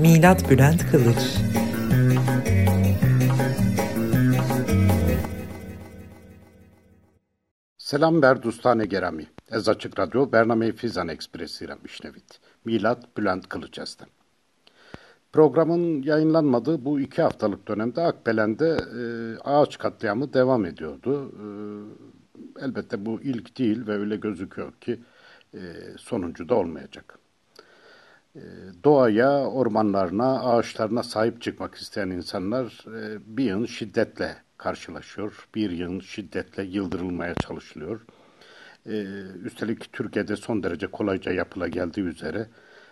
Milat Bülent Kılıç Selam Berdustane Gerami. Ez Açık Radyo Bername Fizan Ekspresi Ramişnevit. Milat Bülent Kılıç estem. Programın yayınlanmadığı bu iki haftalık dönemde Akbelen'de e, ağaç katliamı devam ediyordu. E, elbette bu ilk değil ve öyle gözüküyor ki e, sonuncu da olmayacak. E, doğaya, ormanlarına, ağaçlarına sahip çıkmak isteyen insanlar e, bir yıl şiddetle karşılaşıyor, bir yıl şiddetle yıldırılmaya çalışılıyor. E, üstelik Türkiye'de son derece kolayca yapıla geldiği üzere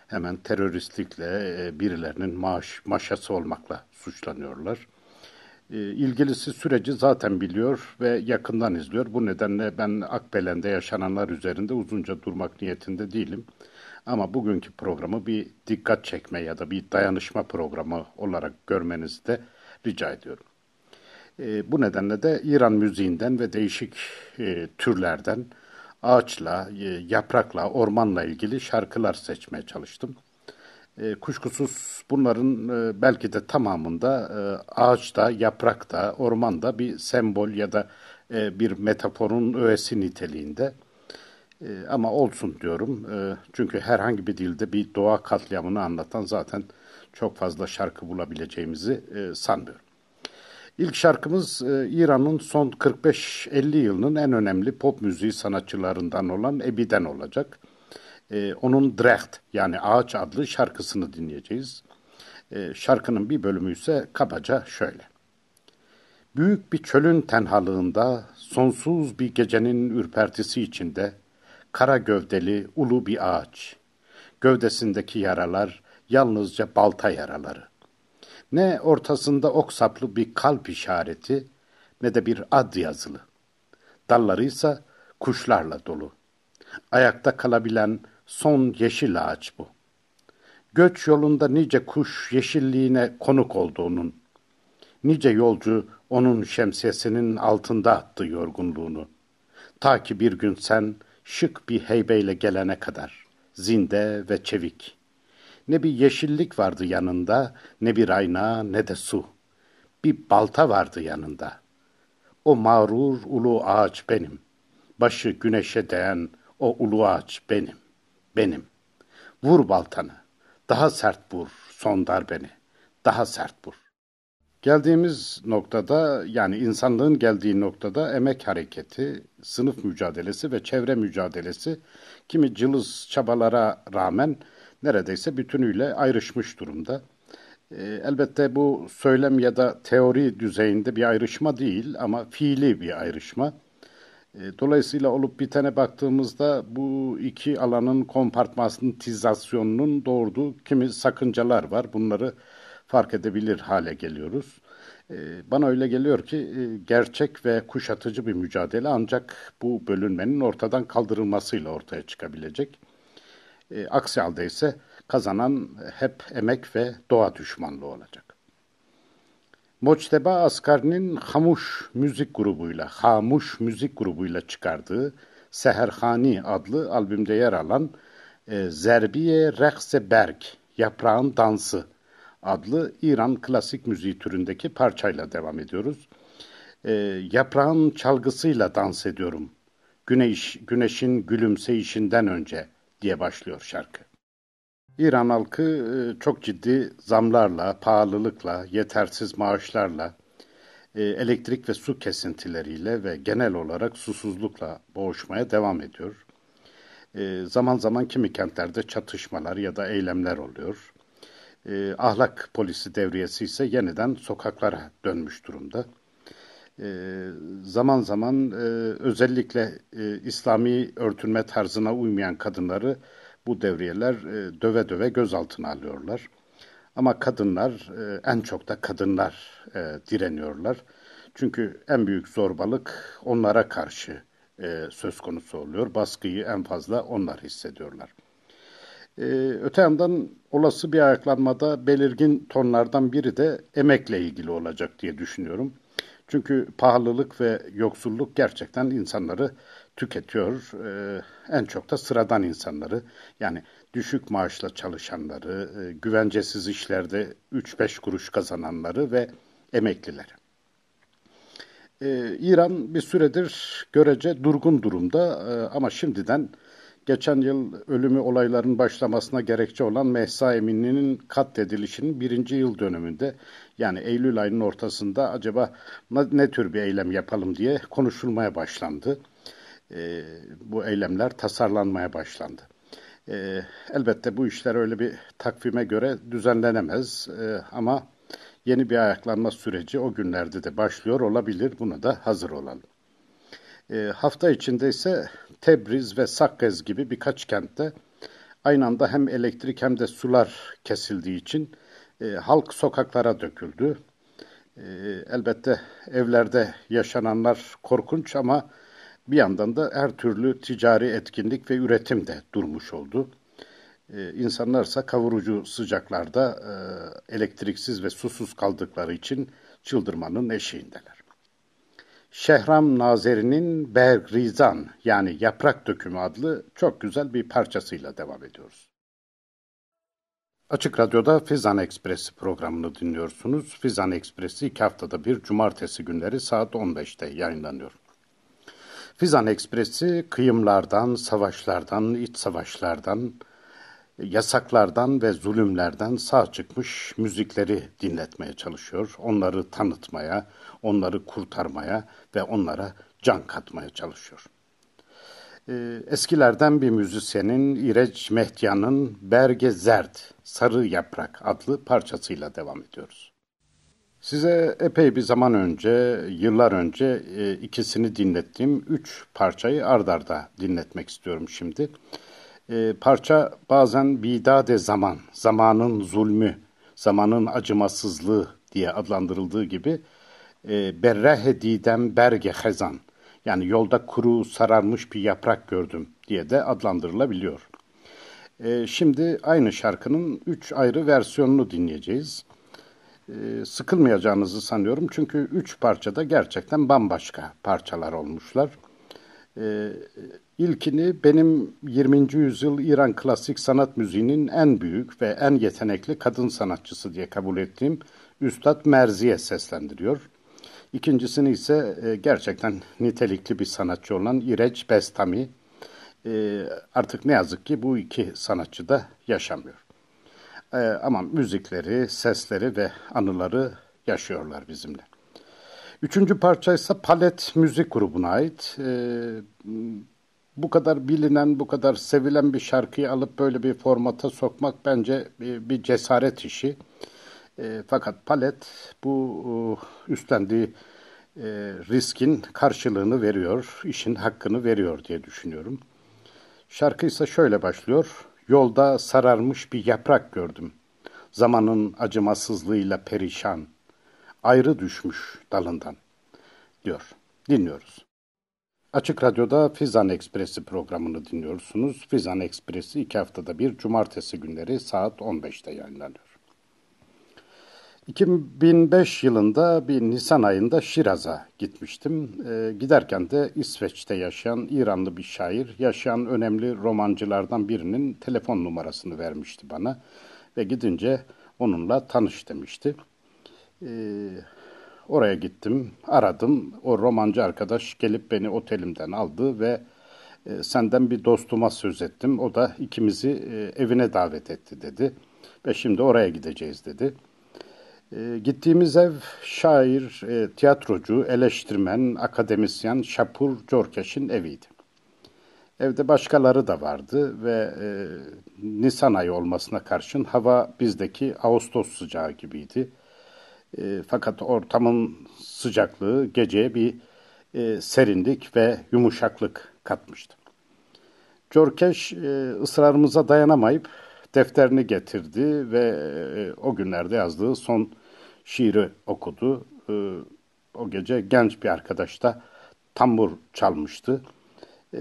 hemen teröristlikle e, birilerinin maaş, maşası olmakla suçlanıyorlar. E, ilgilisi süreci zaten biliyor ve yakından izliyor. Bu nedenle ben Akbelen'de yaşananlar üzerinde uzunca durmak niyetinde değilim. Ama bugünkü programı bir dikkat çekme ya da bir dayanışma programı olarak görmenizi de rica ediyorum. E, bu nedenle de İran müziğinden ve değişik e, türlerden ağaçla, e, yaprakla, ormanla ilgili şarkılar seçmeye çalıştım. E, kuşkusuz bunların e, belki de tamamında e, ağaçta, yaprakta, ormanda bir sembol ya da e, bir metaforun öğesi niteliğinde. E, ama olsun diyorum. E, çünkü herhangi bir dilde bir doğa katliamını anlatan zaten çok fazla şarkı bulabileceğimizi e, sanmıyorum. İlk şarkımız e, İran'ın son 45-50 yılının en önemli pop müziği sanatçılarından olan Ebi'den olacak. E, onun Drecht yani Ağaç adlı şarkısını dinleyeceğiz. E, şarkının bir bölümü ise kabaca şöyle. Büyük bir çölün tenhalığında, sonsuz bir gecenin ürpertisi içinde, kara gövdeli ulu bir ağaç. Gövdesindeki yaralar yalnızca balta yaraları. Ne ortasında ok saplı bir kalp işareti ne de bir ad yazılı. Dalları ise kuşlarla dolu. Ayakta kalabilen son yeşil ağaç bu. Göç yolunda nice kuş yeşilliğine konuk oldu onun. Nice yolcu onun şemsiyesinin altında attı yorgunluğunu. Ta ki bir gün sen şık bir heybeyle gelene kadar, zinde ve çevik.'' Ne bir yeşillik vardı yanında, ne bir ayna, ne de su. Bir balta vardı yanında. O mağrur ulu ağaç benim. Başı güneşe değen o ulu ağaç benim. Benim. Vur baltanı. Daha sert vur son darbeni. Daha sert vur. Geldiğimiz noktada yani insanlığın geldiği noktada emek hareketi, sınıf mücadelesi ve çevre mücadelesi kimi cılız çabalara rağmen neredeyse bütünüyle ayrışmış durumda. E, elbette bu söylem ya da teori düzeyinde bir ayrışma değil ama fiili bir ayrışma. E, dolayısıyla olup bitene baktığımızda bu iki alanın kompartmantizasyonunun doğurduğu kimi sakıncalar var. Bunları fark edebilir hale geliyoruz. E, bana öyle geliyor ki e, gerçek ve kuşatıcı bir mücadele ancak bu bölünmenin ortadan kaldırılmasıyla ortaya çıkabilecek. E, aksi halde ise kazanan hep emek ve doğa düşmanlığı olacak. Moçteba Askar'ın Hamuş müzik grubuyla, Hamuş müzik grubuyla çıkardığı Seherhani adlı albümde yer alan e, Zerbiye Rekse Berg, Yaprağın Dansı adlı İran klasik müziği türündeki parçayla devam ediyoruz. E, yaprağın çalgısıyla dans ediyorum. Güneş, güneşin gülümseyişinden önce diye başlıyor şarkı. İran halkı e, çok ciddi zamlarla, pahalılıkla, yetersiz maaşlarla, e, elektrik ve su kesintileriyle ve genel olarak susuzlukla boğuşmaya devam ediyor. E, zaman zaman kimi kentlerde çatışmalar ya da eylemler oluyor. Ahlak polisi devriyesi ise yeniden sokaklara dönmüş durumda. Zaman zaman özellikle İslami örtünme tarzına uymayan kadınları bu devriyeler e, döve döve gözaltına alıyorlar. Ama kadınlar, e, en çok da kadınlar e, direniyorlar. Çünkü en büyük zorbalık onlara karşı e, söz konusu oluyor. Baskıyı en fazla onlar hissediyorlar. Ee, öte yandan olası bir ayaklanmada belirgin tonlardan biri de emekle ilgili olacak diye düşünüyorum. Çünkü pahalılık ve yoksulluk gerçekten insanları tüketiyor. Ee, en çok da sıradan insanları yani düşük maaşla çalışanları, e, güvencesiz işlerde 3-5 kuruş kazananları ve emeklileri. Ee, İran bir süredir görece durgun durumda e, ama şimdiden geçen yıl ölümü olayların başlamasına gerekçe olan Mehsa Emini'nin katledilişinin birinci yıl dönümünde yani Eylül ayının ortasında acaba ne tür bir eylem yapalım diye konuşulmaya başlandı. E, bu eylemler tasarlanmaya başlandı. E, elbette bu işler öyle bir takvime göre düzenlenemez e, ama yeni bir ayaklanma süreci o günlerde de başlıyor olabilir. Buna da hazır olalım. E, hafta içinde ise Tebriz ve Sakkez gibi birkaç kentte aynı anda hem elektrik hem de sular kesildiği için e, halk sokaklara döküldü. E, elbette evlerde yaşananlar korkunç ama bir yandan da her türlü ticari etkinlik ve üretim de durmuş oldu. Ee, insanlarsa kavurucu sıcaklarda e, elektriksiz ve susuz kaldıkları için çıldırmanın eşiğindeler. Şehram Nazeri'nin Bergrizan yani Yaprak Dökümü adlı çok güzel bir parçasıyla devam ediyoruz. Açık Radyo'da Fizan Ekspresi programını dinliyorsunuz. Fizan Ekspresi iki haftada bir cumartesi günleri saat 15'te yayınlanıyor. Fizan Ekspresi kıyımlardan, savaşlardan, iç savaşlardan, yasaklardan ve zulümlerden sağ çıkmış müzikleri dinletmeye çalışıyor. Onları tanıtmaya, onları kurtarmaya ve onlara can katmaya çalışıyor. Ee, eskilerden bir müzisyenin İreç Mehdyan'ın Berge Zerd, Sarı Yaprak adlı parçasıyla devam ediyoruz. Size epey bir zaman önce, yıllar önce e, ikisini dinlettiğim üç parçayı ardarda dinletmek istiyorum şimdi. E, parça bazen bidade zaman, zamanın zulmü, zamanın acımasızlığı diye adlandırıldığı gibi e, berrehe didem berge hezan yani yolda kuru sararmış bir yaprak gördüm diye de adlandırılabiliyor. E, şimdi aynı şarkının üç ayrı versiyonunu dinleyeceğiz. E, sıkılmayacağınızı sanıyorum çünkü üç parçada gerçekten bambaşka parçalar olmuşlar. E, İlkini benim 20. yüzyıl İran klasik sanat müziğinin en büyük ve en yetenekli kadın sanatçısı diye kabul ettiğim Üstad Merziye seslendiriyor. İkincisini ise e, gerçekten nitelikli bir sanatçı olan İreç Bestami. E, artık ne yazık ki bu iki sanatçı da yaşamıyor. E, ama müzikleri, sesleri ve anıları yaşıyorlar bizimle. Üçüncü parça ise Palet Müzik grubuna ait. Bu kadar bilinen, bu kadar sevilen bir şarkıyı alıp böyle bir formata sokmak bence bir, bir cesaret işi. E, fakat Palet bu e, üstlendiği e, riskin karşılığını veriyor, işin hakkını veriyor diye düşünüyorum. Şarkı ise şöyle başlıyor. Yolda sararmış bir yaprak gördüm. Zamanın acımasızlığıyla perişan. Ayrı düşmüş dalından diyor. Dinliyoruz. Açık Radyo'da Fizan Ekspresi programını dinliyorsunuz. Fizan Ekspresi iki haftada bir cumartesi günleri saat 15'te yayınlanıyor. 2005 yılında bir Nisan ayında Şiraz'a gitmiştim. E, giderken de İsveç'te yaşayan İranlı bir şair, yaşayan önemli romancılardan birinin telefon numarasını vermişti bana. Ve gidince onunla tanış demişti. E, Oraya gittim, aradım. O romancı arkadaş gelip beni otelimden aldı ve e, senden bir dostuma söz ettim. O da ikimizi e, evine davet etti dedi. Ve şimdi oraya gideceğiz dedi. E, gittiğimiz ev şair, e, tiyatrocu, eleştirmen, akademisyen Şapur Corkeş'in eviydi. Evde başkaları da vardı ve e, Nisan ayı olmasına karşın hava bizdeki Ağustos sıcağı gibiydi. E, fakat ortamın sıcaklığı geceye bir e, serinlik ve yumuşaklık katmıştı. Corkeş e, ısrarımıza dayanamayıp defterini getirdi ve e, o günlerde yazdığı son şiiri okudu. E, o gece genç bir arkadaş da tambur çalmıştı. E,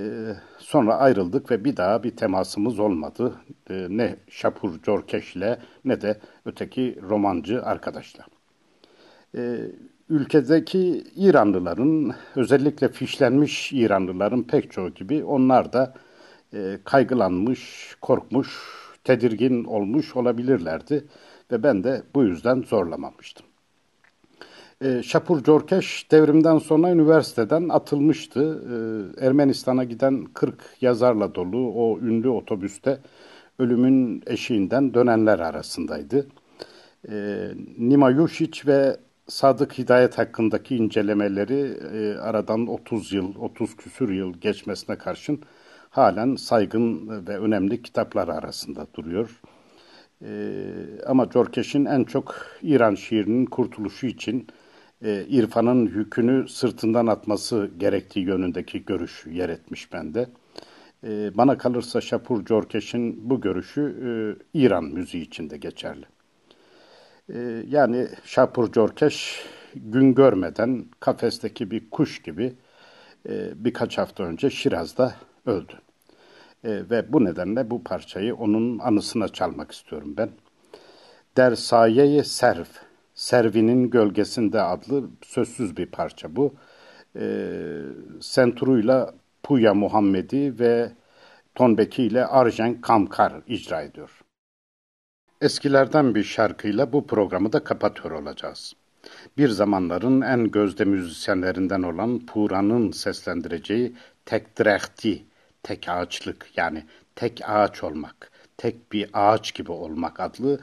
sonra ayrıldık ve bir daha bir temasımız olmadı. E, ne Şapur Corkeş ile ne de öteki romancı arkadaşla. E, ülkedeki İranlıların, özellikle fişlenmiş İranlıların pek çoğu gibi onlar da e, kaygılanmış, korkmuş, tedirgin olmuş olabilirlerdi ve ben de bu yüzden zorlamamıştım. E, Şapur Corkeş devrimden sonra üniversiteden atılmıştı. E, Ermenistan'a giden 40 yazarla dolu o ünlü otobüste ölümün eşiğinden dönenler arasındaydı. E, Nima Yušić ve Sadık Hidayet hakkındaki incelemeleri e, aradan 30 yıl, 30 küsür yıl geçmesine karşın halen saygın ve önemli kitaplar arasında duruyor. E, ama Corkeş'in en çok İran şiirinin kurtuluşu için e, İrfan'ın yükünü sırtından atması gerektiği yönündeki görüş yer etmiş bende. E, bana kalırsa Şapur Corkeş'in bu görüşü e, İran müziği için de geçerli. E, yani Şapur Corkeş gün görmeden kafesteki bir kuş gibi e, birkaç hafta önce Şiraz'da öldü. E, ve bu nedenle bu parçayı onun anısına çalmak istiyorum ben. Der Sayeye Serv, Servi'nin Gölgesinde adlı sözsüz bir parça bu. E, Senturu'yla Puya Muhammedi ve Tonbeki ile Arjen Kamkar icra ediyor. Eskilerden bir şarkıyla bu programı da kapatıyor olacağız. Bir zamanların en gözde müzisyenlerinden olan Pura'nın seslendireceği Tek Drehti, tek ağaçlık yani tek ağaç olmak, tek bir ağaç gibi olmak adlı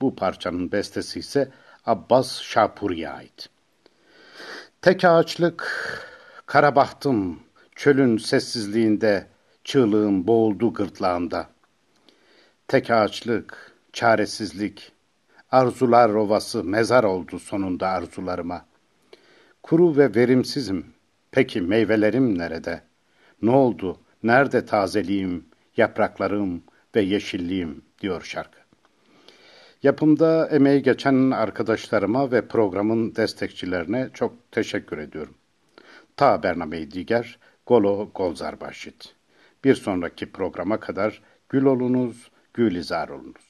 bu parçanın bestesi ise Abbas Şapuri'ye ait. Tek ağaçlık, kara bahtım, çölün sessizliğinde, çığlığım boğuldu gırtlağımda. Tek ağaçlık, çaresizlik, arzular rovası mezar oldu sonunda arzularıma. Kuru ve verimsizim, peki meyvelerim nerede? Ne oldu, nerede tazeliğim, yapraklarım ve yeşilliğim diyor şarkı. Yapımda emeği geçen arkadaşlarıma ve programın destekçilerine çok teşekkür ediyorum. Ta Bernameyi Diger, Golo Golzar Başit. Bir sonraki programa kadar gül olunuz, gülizar olunuz.